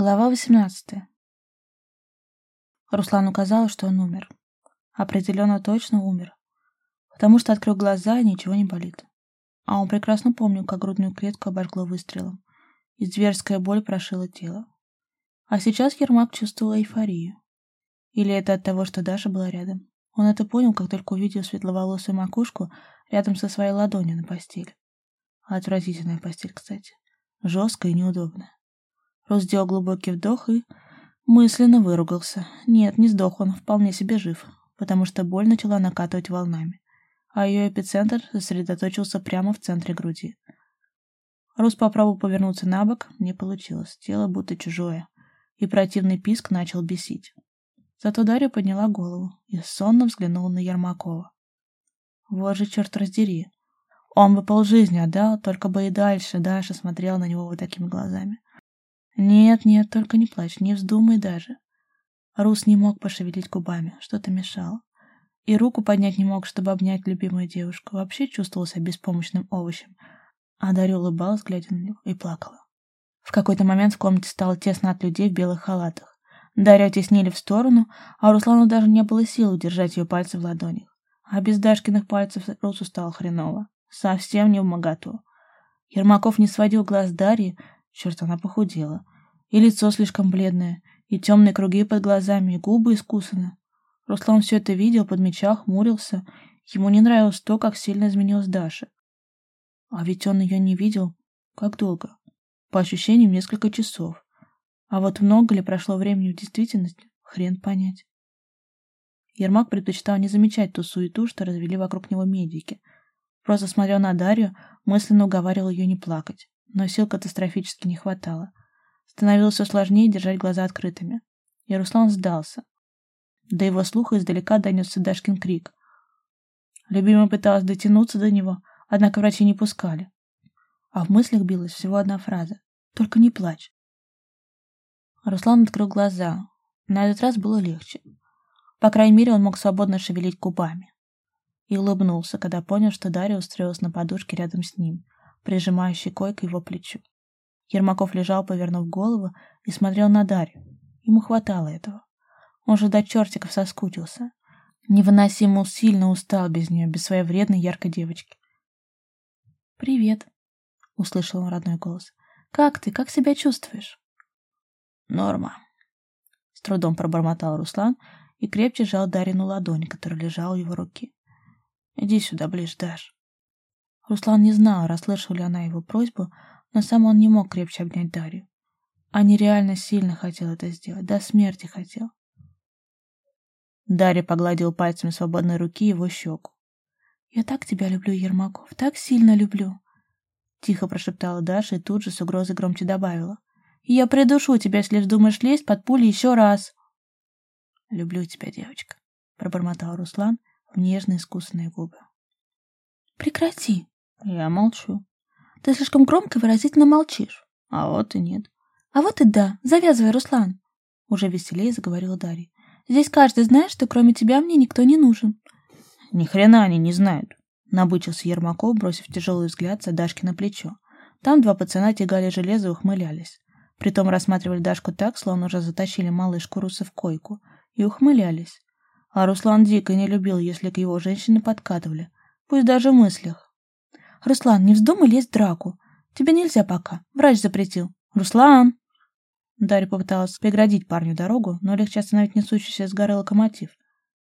Глава 18. Руслану казалось, что он умер. Определенно точно умер. Потому что открыл глаза, и ничего не болит. А он прекрасно помнил, как грудную клетку обожгло выстрелом. И зверская боль прошила тело. А сейчас Ермак чувствовал эйфорию. Или это от того, что Даша была рядом. Он это понял, как только увидел светловолосую макушку рядом со своей ладонью на постели. Отвратительная постель, кстати. Жесткая и неудобная. Рус сделал глубокий вдох и мысленно выругался. Нет, не сдох он, вполне себе жив, потому что боль начала накатывать волнами, а ее эпицентр сосредоточился прямо в центре груди. Рус попробовал повернуться на бок, не получилось, тело будто чужое, и противный писк начал бесить. Зато Дарья подняла голову и сонно взглянула на Ермакова. Вот же черт раздери. Он бы полжизни отдал, только бы и дальше Даша смотрела на него вот такими глазами. Нет, нет, только не плачь, не вздумай даже. Рус не мог пошевелить губами, что-то мешало. И руку поднять не мог, чтобы обнять любимую девушку. Вообще чувствовался беспомощным овощем. А Дарья улыбалась, глядя на него, и плакала. В какой-то момент в комнате стало тесно от людей в белых халатах. Дарью теснили в сторону, а Руслану даже не было сил удержать ее пальцы в ладонях. А без Дашкиных пальцев Русу стало хреново. Совсем не в моготу. Ермаков не сводил глаз Дарьи, черт, она похудела. И лицо слишком бледное, и темные круги под глазами, и губы искусаны. Руслан все это видел, подмечал, хмурился. Ему не нравилось то, как сильно изменилась Даша. А ведь он ее не видел. Как долго? По ощущениям, несколько часов. А вот много ли прошло времени в действительности, хрен понять. Ермак предпочитал не замечать ту суету, что развели вокруг него медики. Просто смотрел на Дарью, мысленно уговаривал ее не плакать. Но сил катастрофически не хватало. Становилось все сложнее держать глаза открытыми. И Руслан сдался. До его слуха издалека донесся Дашкин крик. Любимая пыталась дотянуться до него, однако врачи не пускали. А в мыслях билась всего одна фраза. «Только не плачь». Руслан открыл глаза. На этот раз было легче. По крайней мере, он мог свободно шевелить губами. И улыбнулся, когда понял, что Дарья устроилась на подушке рядом с ним, прижимая щекой к его плечу. Ермаков лежал, повернув голову, и смотрел на Дарью. Ему хватало этого. Он же до чертиков соскучился. Невыносимо сильно устал без нее, без своей вредной яркой девочки. «Привет», — услышал он родной голос. «Как ты? Как себя чувствуешь?» «Норма», — с трудом пробормотал Руслан и крепче сжал Дарину ладонь, которая лежала в его руке. «Иди сюда ближе, Даш». Руслан не знал, расслышал ли она его просьбу, но сам он не мог крепче обнять Дарью. А нереально сильно хотел это сделать, до смерти хотел. Дарья погладил пальцем свободной руки его щеку. «Я так тебя люблю, Ермаков, так сильно люблю!» Тихо прошептала Даша и тут же с угрозой громче добавила. «Я придушу тебя, если вздумаешь лезть под пули еще раз!» «Люблю тебя, девочка», — пробормотал Руслан в нежные искусанные губы. «Прекрати!» «Я молчу», ты слишком громко и выразительно молчишь. А вот и нет. А вот и да. Завязывай, Руслан. Уже веселее заговорила Дарья. Здесь каждый знает, что кроме тебя мне никто не нужен. Ни хрена они не знают. Набычился Ермаков, бросив тяжелый взгляд за Дашки на плечо. Там два пацана тягали железо и ухмылялись. Притом рассматривали Дашку так, словно уже затащили малышку Руса в койку, и ухмылялись. А Руслан дико не любил, если к его женщине подкатывали, пусть даже в мыслях. Руслан, не вздумай лезть в драку. Тебе нельзя пока. Врач запретил. Руслан!» Дарья попыталась преградить парню дорогу, но легче остановить несущийся с горы локомотив.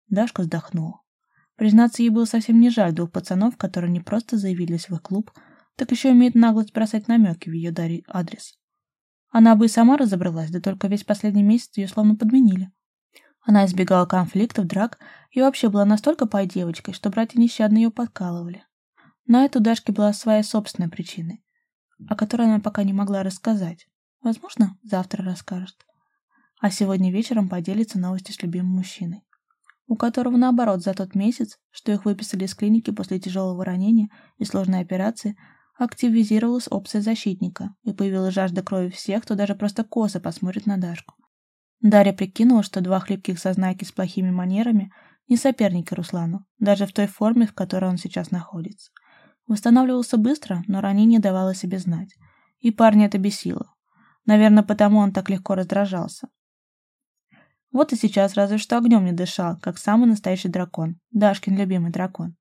Дашка вздохнула. Признаться, ей было совсем не жаль двух пацанов, которые не просто заявились в их клуб, так еще имеют наглость бросать намеки в ее Дарье адрес. Она бы и сама разобралась, да только весь последний месяц ее словно подменили. Она избегала конфликтов, драк и вообще была настолько пой-девочкой, что братья нещадно ее подкалывали. На это у Дашки была своя собственная причина, о которой она пока не могла рассказать. Возможно, завтра расскажет. А сегодня вечером поделится новостью с любимым мужчиной, у которого, наоборот, за тот месяц, что их выписали из клиники после тяжелого ранения и сложной операции, активизировалась опция защитника и появилась жажда крови всех, кто даже просто косо посмотрит на Дашку. Дарья прикинула, что два хлипких сознайки с плохими манерами не соперники Руслану, даже в той форме, в которой он сейчас находится – Восстанавливался быстро, но ранение давало себе знать. И парня это бесило. Наверное, потому он так легко раздражался. Вот и сейчас разве что огнем не дышал, как самый настоящий дракон, Дашкин любимый дракон.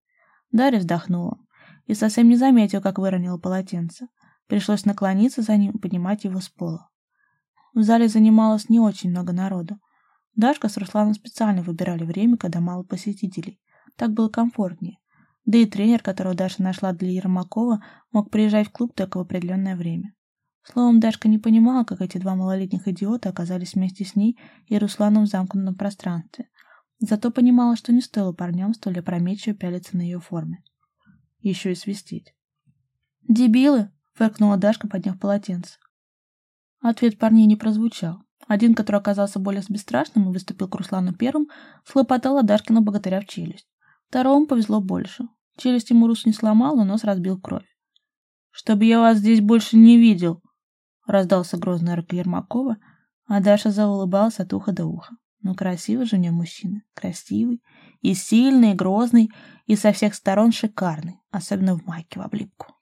Дарья вздохнула и совсем не заметил, как выронила полотенце. Пришлось наклониться за ним и поднимать его с пола. В зале занималось не очень много народу. Дашка с Русланом специально выбирали время, когда мало посетителей. Так было комфортнее. Да и тренер, которого Даша нашла для Ермакова, мог приезжать в клуб только в определенное время. Словом, Дашка не понимала, как эти два малолетних идиота оказались вместе с ней и Русланом в замкнутом пространстве. Зато понимала, что не стоило парням столь опрометчиво пялиться на ее форме. Еще и свистеть. «Дебилы!» — фыркнула Дашка, подняв полотенце. Ответ парней не прозвучал. Один, который оказался более бесстрашным и выступил к Руслану первым, схлопотал Дашкину богатыря в челюсть. Второму повезло больше. Челюсть ему Рус не сломал, но нос разбил кровь. «Чтоб я вас здесь больше не видел!» Раздался грозный рык Ермакова, а Даша заулыбалась от уха до уха. Ну, красивый же у нее мужчина. Красивый, и сильный, и грозный, и со всех сторон шикарный, особенно в майке в облипку.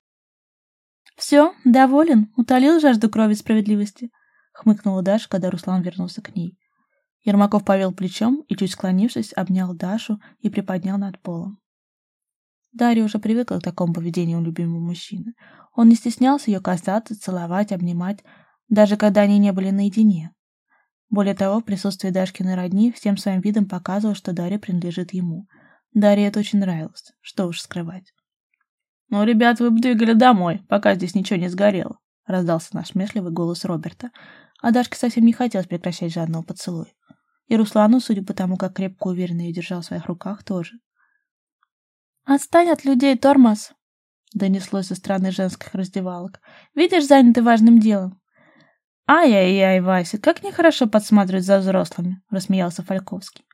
«Все, доволен, утолил жажду крови справедливости», — хмыкнула Даша, когда Руслан вернулся к ней. Ермаков повел плечом и, чуть склонившись, обнял Дашу и приподнял над полом. Дарья уже привыкла к такому поведению любимого мужчины. Он не стеснялся ее касаться, целовать, обнимать, даже когда они не были наедине. Более того, в присутствии Дашкиной родни всем своим видом показывал, что Дарья принадлежит ему. Дарье это очень нравилось, что уж скрывать. «Ну, ребят, вы бы двигали домой, пока здесь ничего не сгорело», — раздался насмешливый голос Роберта, а Дашке совсем не хотелось прекращать жадного поцелуя. И Руслану, судя по тому, как крепко уверенно ее держал в своих руках, тоже. «Отстань от людей, тормоз!» — донеслось со стороны женских раздевалок. «Видишь, заняты важным делом». «Ай-яй-яй, Вася, как нехорошо подсматривать за взрослыми!» — рассмеялся Фальковский.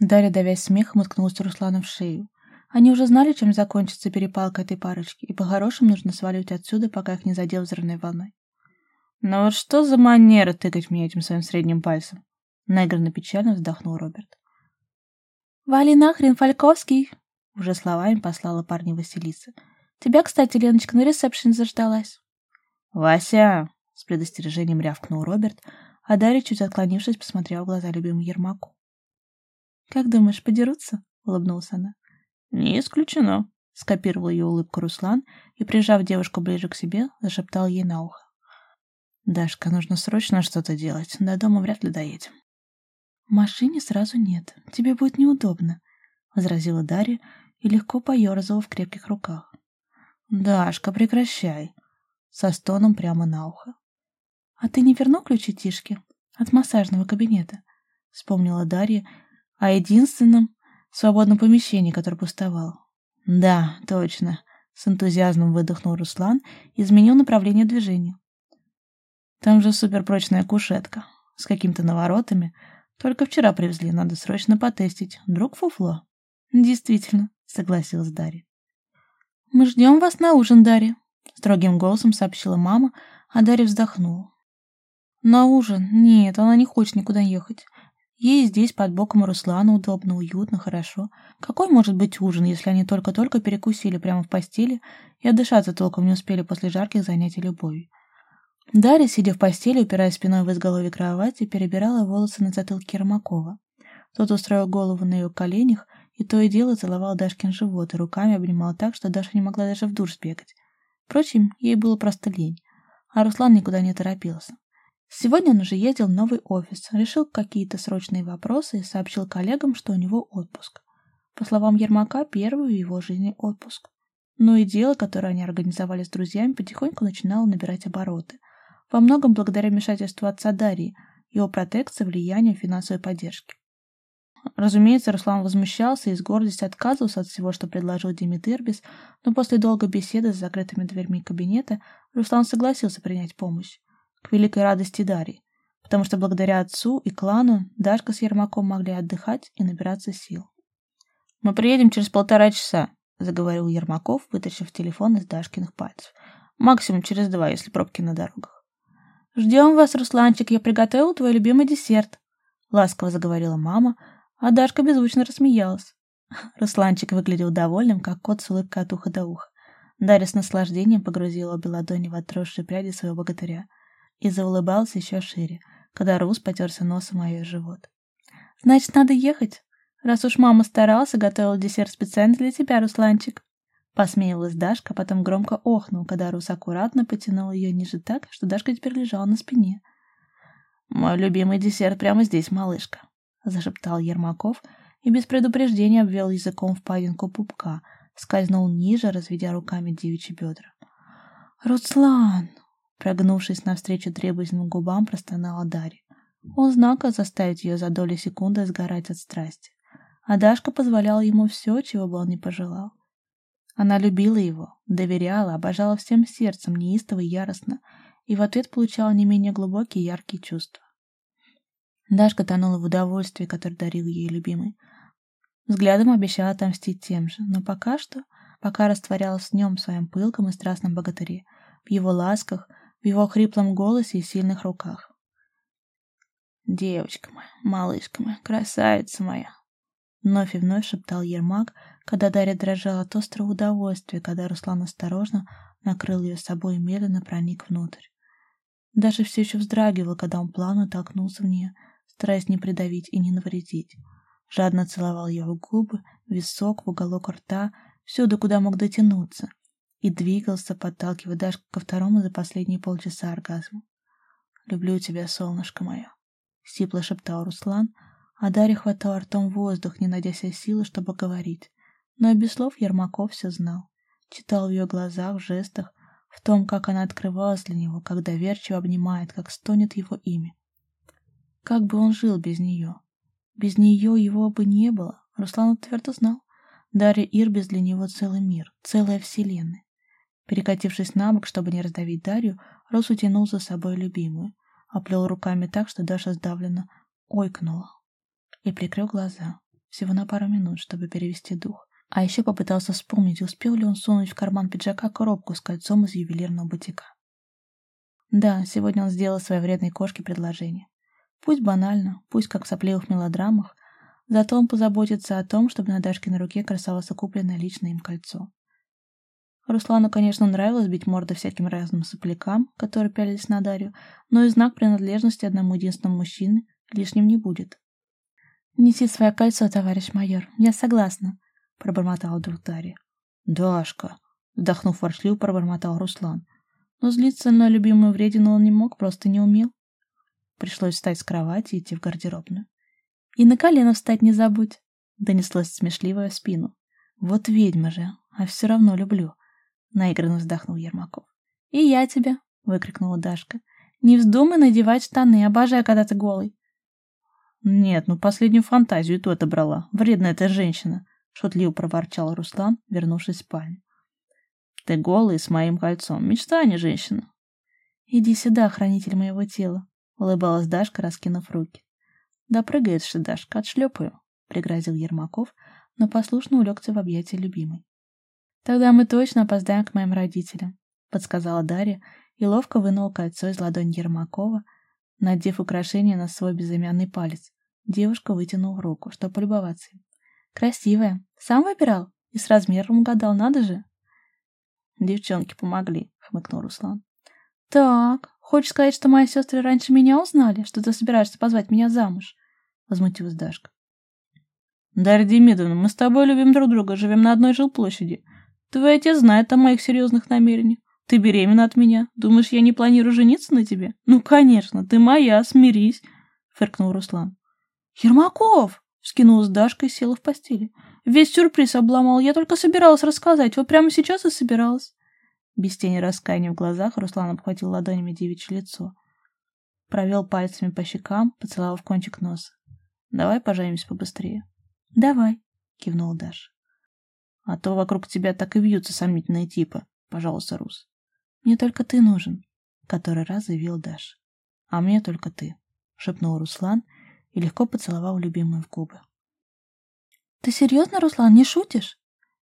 Дарья, давясь смехом, уткнулась Руслану в шею. Они уже знали, чем закончится перепалка этой парочки, и по-хорошему нужно сваливать отсюда, пока их не задел взрывной волной. «Ну вот что за манера тыкать мне этим своим средним пальцем?» Наигранно печально вздохнул Роберт. «Вали нахрен, Фальковский!» Уже словами послала парня Василиса. Тебя, кстати, Леночка, на ресепшн заждалась. Вася! С предостережением рявкнул Роберт, а Дарья, чуть отклонившись, посмотрела в глаза любимому Ермаку. «Как думаешь, подерутся?» — улыбнулась она. «Не исключено», — скопировал ее улыбку Руслан и, прижав девушку ближе к себе, зашептал ей на ухо. «Дашка, нужно срочно что-то делать. До дома вряд ли доедем». «В машине сразу нет. Тебе будет неудобно», — возразила Дарья и легко поерзала в крепких руках. «Дашка, прекращай!» Со стоном прямо на ухо. «А ты не вернул ключи Тишке от массажного кабинета?» Вспомнила Дарья о единственном свободном помещении, которое пустовало. «Да, точно!» С энтузиазмом выдохнул Руслан и изменил направление движения. «Там же суперпрочная кушетка с какими-то наворотами. Только вчера привезли, надо срочно потестить. Вдруг фуфло?» «Действительно, — согласилась Дарья. «Мы ждем вас на ужин, Дарья», — строгим голосом сообщила мама, а Дарья вздохнула. «На ужин? Нет, она не хочет никуда ехать. Ей здесь под боком Руслана удобно, уютно, хорошо. Какой может быть ужин, если они только-только перекусили прямо в постели и отдышаться толком не успели после жарких занятий любовью?» Дарья, сидя в постели, упираясь спиной в изголовье кровати, перебирала волосы на затылке Ермакова. Тот устроил голову на ее коленях и то и дело целовал Дашкин живот и руками обнимал так, что Даша не могла даже в душ сбегать. Впрочем, ей было просто лень, а Руслан никуда не торопился. Сегодня он уже ездил в новый офис, решил какие-то срочные вопросы и сообщил коллегам, что у него отпуск. По словам Ермака, первый в его жизни отпуск. Ну и дело, которое они организовали с друзьями, потихоньку начинало набирать обороты. Во многом благодаря вмешательству отца Дарьи, его протекции, влиянию финансовой поддержки. Разумеется, Руслан возмущался и с гордостью отказывался от всего, что предложил Димитрбис, но после долгой беседы с закрытыми дверьми кабинета Руслан согласился принять помощь, к великой радости Дарьи, потому что благодаря отцу и клану Дашка с Ермаком могли отдыхать и набираться сил. «Мы приедем через полтора часа», — заговорил Ермаков, вытащив телефон из Дашкиных пальцев. «Максимум через два, если пробки на дорогах». «Ждем вас, Русланчик, я приготовил твой любимый десерт», — ласково заговорила мама, — а Дашка беззвучно рассмеялась. Русланчик выглядел довольным, как кот с улыбкой от уха до уха. Дарья с наслаждением погрузила обе ладони в отросшие пряди своего богатыря. и заулыбался еще шире, когда Рус потерся носом о ее живот. «Значит, надо ехать, раз уж мама старалась и готовила десерт специально для тебя, Русланчик». Посмеялась Дашка, а потом громко охнул, когда Рус аккуратно потянул ее ниже так, что Дашка теперь лежала на спине. «Мой любимый десерт прямо здесь, малышка», — зашептал Ермаков и без предупреждения обвел языком впадинку пупка, скользнул ниже, разведя руками девичьи бедра. «Руслан!» — прогнувшись навстречу требовательным губам, простонала Дарья. Он знака заставить ее за доли секунды сгорать от страсти. А Дашка позволяла ему все, чего бы он не пожелал. Она любила его, доверяла, обожала всем сердцем, неистово и яростно, и в ответ получала не менее глубокие яркие чувства. Дашка тонула в удовольствии, которое дарил ей любимый. Взглядом обещала отомстить тем же, но пока что, пока растворялась в нем в своем пылком и страстном богатыре, в его ласках, в его хриплом голосе и сильных руках. «Девочка моя, малышка моя, красавица моя!» Вновь и вновь шептал Ермак, когда Дарья дрожала от острого удовольствия, когда Руслан осторожно накрыл ее собой и медленно проник внутрь. Даже все еще вздрагивал, когда он плавно толкнулся в нее, стараясь не придавить и не навредить. Жадно целовал в губы, висок, в уголок рта, всюду, куда мог дотянуться, и двигался, подталкивая Дашку ко второму за последние полчаса оргазму. «Люблю тебя, солнышко мое», — сипло шептал Руслан, а Дарья хватала ртом воздух, не найдя себе силы, чтобы говорить. Но и без слов Ермаков все знал. Читал в ее глазах, в жестах, в том, как она открывалась для него, как доверчиво обнимает, как стонет его имя. Как бы он жил без нее? Без нее его бы не было, Руслан твердо знал. Дарья Ирбис для него целый мир, целая вселенная. Перекатившись на бок, чтобы не раздавить Дарью, Рус утянул за собой любимую, оплел руками так, что Даша сдавленно ойкнула и прикрыл глаза, всего на пару минут, чтобы перевести дух. А еще попытался вспомнить, успел ли он сунуть в карман пиджака коробку с кольцом из ювелирного бутика. Да, сегодня он сделал своей вредной кошке предложение. Пусть банально, пусть как в сопливых мелодрамах, зато он позаботится о том, чтобы на Дашкиной руке красовалось купленное лично им кольцо. Руслану, конечно, нравилось бить морды всяким разным соплякам, которые пялились на Дарью, но и знак принадлежности одному единственному мужчине лишним не будет. «Неси свое кольцо, товарищ майор, я согласна», — пробормотала вдруг Дарья. «Дашка», — вдохнув ворчливо, пробормотал Руслан. Но злиться на любимую вредину он не мог, просто не умел. Пришлось встать с кровати и идти в гардеробную. «И на колено встать не забудь», — донеслось смешливое в спину. «Вот ведьма же, а все равно люблю», — наигранно вздохнул Ермаков. «И я тебя», — выкрикнула Дашка. «Не вздумай надевать штаны, обожаю, когда ты голый». «Нет, ну последнюю фантазию то отобрала. Вредная эта женщина», — шутливо проворчал Руслан, вернувшись в спальню. «Ты голый с моим кольцом. Мечта, а не женщина». «Иди сюда, хранитель моего тела», — улыбалась Дашка, раскинув руки. «Да прыгает же, Дашка, отшлепаю», — пригрозил Ермаков, но послушно улегся в объятия любимой. «Тогда мы точно опоздаем к моим родителям», — подсказала Дарья и ловко вынула кольцо из ладони Ермакова, надев украшение на свой безымянный палец. Девушка вытянула руку, чтобы полюбоваться им. «Красивая. Сам выбирал? И с размером угадал, надо же!» «Девчонки помогли», — хмыкнул Руслан. «Так, хочешь сказать, что мои сестры раньше меня узнали, что ты собираешься позвать меня замуж?» — возмутилась Дашка. «Дарья Демидовна, мы с тобой любим друг друга, живем на одной жилплощади. Твой отец знает о моих серьезных намерениях. Ты беременна от меня. Думаешь, я не планирую жениться на тебе? Ну, конечно, ты моя, смирись», — фыркнул Руслан. «Ермаков!» — вскинулась Дашка и села в постели. «Весь сюрприз обломал. Я только собиралась рассказать. Вот прямо сейчас и собиралась». Без тени раскаяния в глазах Руслан обхватил ладонями девичье лицо. Провел пальцами по щекам, поцеловав кончик носа. «Давай поженимся побыстрее». «Давай», — кивнула Даша. «А то вокруг тебя так и вьются сомнительные типы», — пожаловался Рус. «Мне только ты нужен», — который раз заявил Даша. «А мне только ты», — шепнул Руслан и легко поцеловал любимую в губы. «Ты серьезно, Руслан, не шутишь?»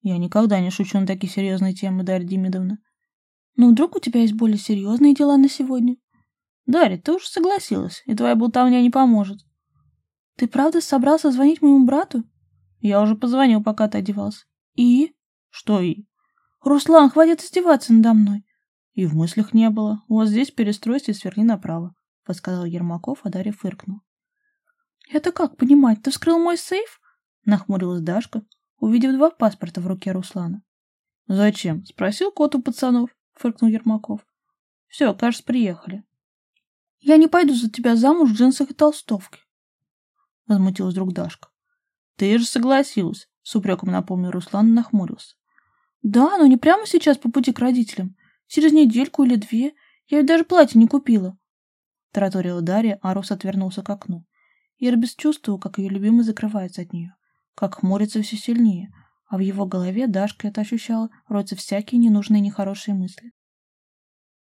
«Я никогда не шучу на такие серьезные темы, Дарья Демидовна». «Ну, вдруг у тебя есть более серьезные дела на сегодня?» «Дарья, ты уже согласилась, и твоя болтовня не поможет». «Ты правда собрался звонить моему брату?» «Я уже позвонил, пока ты одевался». «И?» «Что «и»?» «Руслан, хватит издеваться надо мной. И в мыслях не было. Вот здесь перестройся и сверни направо, подсказал Ермаков, а Дарья фыркнул. Это как понимать? Ты вскрыл мой сейф? Нахмурилась Дашка, увидев два паспорта в руке Руслана. Зачем? Спросил кот у пацанов, фыркнул Ермаков. Все, кажется, приехали. Я не пойду за тебя замуж в джинсах и толстовке. Возмутилась вдруг Дашка. Ты же согласилась, с упреком напомнил Руслан и нахмурился. Да, но не прямо сейчас по пути к родителям. Через недельку или две. Я ведь даже платье не купила. Тараторила Дарья, а Рус отвернулся к окну. Ирбис чувствовал, как ее любимый закрывается от нее, как хмурится все сильнее, а в его голове Дашка это ощущала, роются всякие ненужные нехорошие мысли.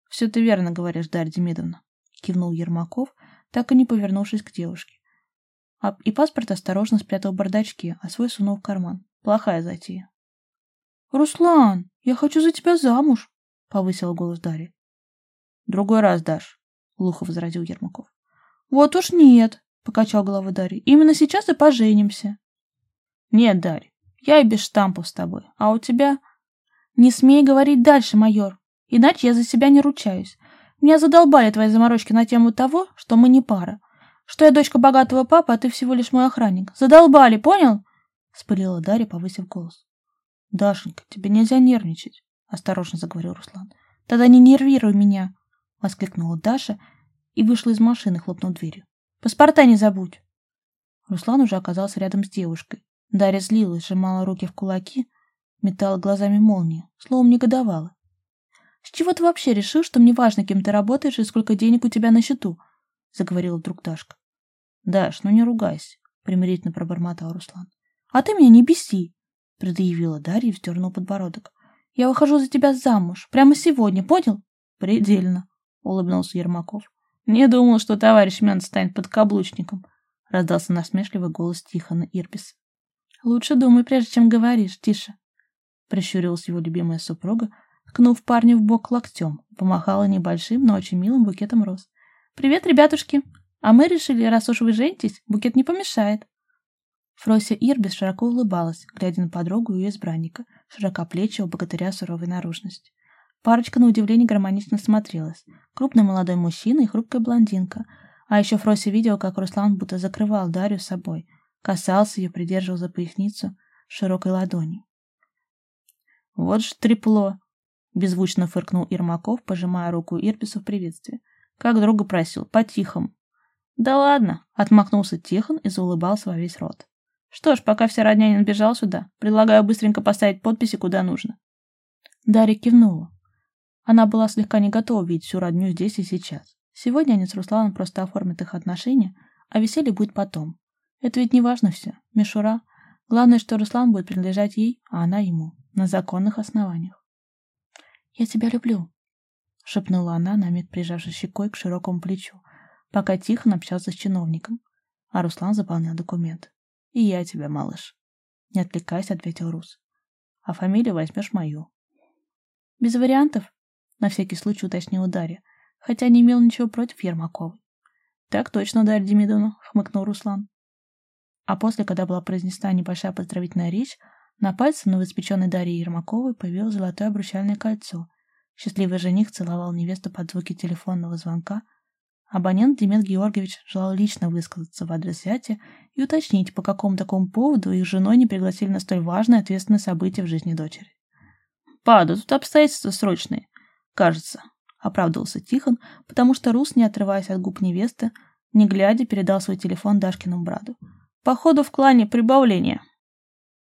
«Все ты верно говоришь, Дарья Демидовна», — кивнул Ермаков, так и не повернувшись к девушке. А, и паспорт осторожно спрятал в бардачке, а свой сунул в карман. Плохая затея. «Руслан, я хочу за тебя замуж!» — повысил голос Дарья. «Другой раз дашь», — глухо возразил Ермаков. «Вот уж нет!» — покачал головой Дарья. «Именно сейчас и поженимся». «Нет, Дарья, я и без штампов с тобой. А у тебя...» «Не смей говорить дальше, майор, иначе я за себя не ручаюсь. Меня задолбали твои заморочки на тему того, что мы не пара. Что я дочка богатого папы, а ты всего лишь мой охранник. Задолбали, понял?» — спылила Дарья, повысив голос. «Дашенька, тебе нельзя нервничать», — осторожно заговорил Руслан. «Тогда не нервируй меня», — воскликнула Даша и вышла из машины, хлопнув дверью. Паспорта не забудь. Руслан уже оказался рядом с девушкой. Дарья злилась, сжимала руки в кулаки, метала глазами молнии, словом негодовала. «С чего ты вообще решил, что мне важно, кем ты работаешь и сколько денег у тебя на счету?» — заговорила вдруг Дашка. «Даш, ну не ругайся», — примирительно пробормотал Руслан. «А ты меня не беси», — предъявила Дарья и вздернула подбородок. «Я выхожу за тебя замуж. Прямо сегодня, понял?» «Предельно», — улыбнулся Ермаков. «Не думал, что товарищ Мен станет подкаблучником», — раздался насмешливый голос Тихона Ирбис. «Лучше думай, прежде чем говоришь, тише», — прищурилась его любимая супруга, ткнув парня в бок локтем, помахала небольшим, но очень милым букетом роз. «Привет, ребятушки! А мы решили, раз уж вы женитесь, букет не помешает». Фрося Ирбис широко улыбалась, глядя на подругу и ее избранника, широкоплечего богатыря суровой наружности. Парочка на удивление гармонично смотрелась. Крупный молодой мужчина и хрупкая блондинка. А еще Фроси видел, как Руслан будто закрывал Дарью собой. Касался ее, придерживал за поясницу широкой ладони. «Вот ж трепло!» — беззвучно фыркнул Ирмаков, пожимая руку Ирбису в приветствии. «Как друга просил, по-тихому». «Да ладно!» — отмахнулся Тихон и заулыбался во весь рот. «Что ж, пока вся родня не набежала сюда, предлагаю быстренько поставить подписи куда нужно». Дарья кивнула. Она была слегка не готова видеть всю родню здесь и сейчас. Сегодня они с Русланом просто оформят их отношения, а веселье будет потом. Это ведь не важно все. Мишура. Главное, что Руслан будет принадлежать ей, а она ему. На законных основаниях. «Я тебя люблю», — шепнула она, на миг прижавшись щекой к широкому плечу, пока Тихон общался с чиновником, а Руслан заполнял документ. «И я тебя, малыш». Не отвлекайся, ответил Рус. «А фамилию возьмешь мою». «Без вариантов?» на всякий случай уточнил Дарья, хотя не имел ничего против Ермаковой. Так точно, Дарья Демидовна, хмыкнул Руслан. А после, когда была произнесена небольшая поздравительная речь, на пальце новоиспеченной Дарьи Ермаковой появилось золотое обручальное кольцо. Счастливый жених целовал невесту под звуки телефонного звонка. Абонент Демид Георгиевич желал лично высказаться в адрес зятя и уточнить, по какому такому поводу их женой не пригласили на столь важное и ответственное событие в жизни дочери. «Пада, тут обстоятельства срочные. Кажется, оправдывался Тихон, потому что Рус, не отрываясь от губ невесты, не глядя, передал свой телефон Дашкиному брату. Походу в клане прибавление.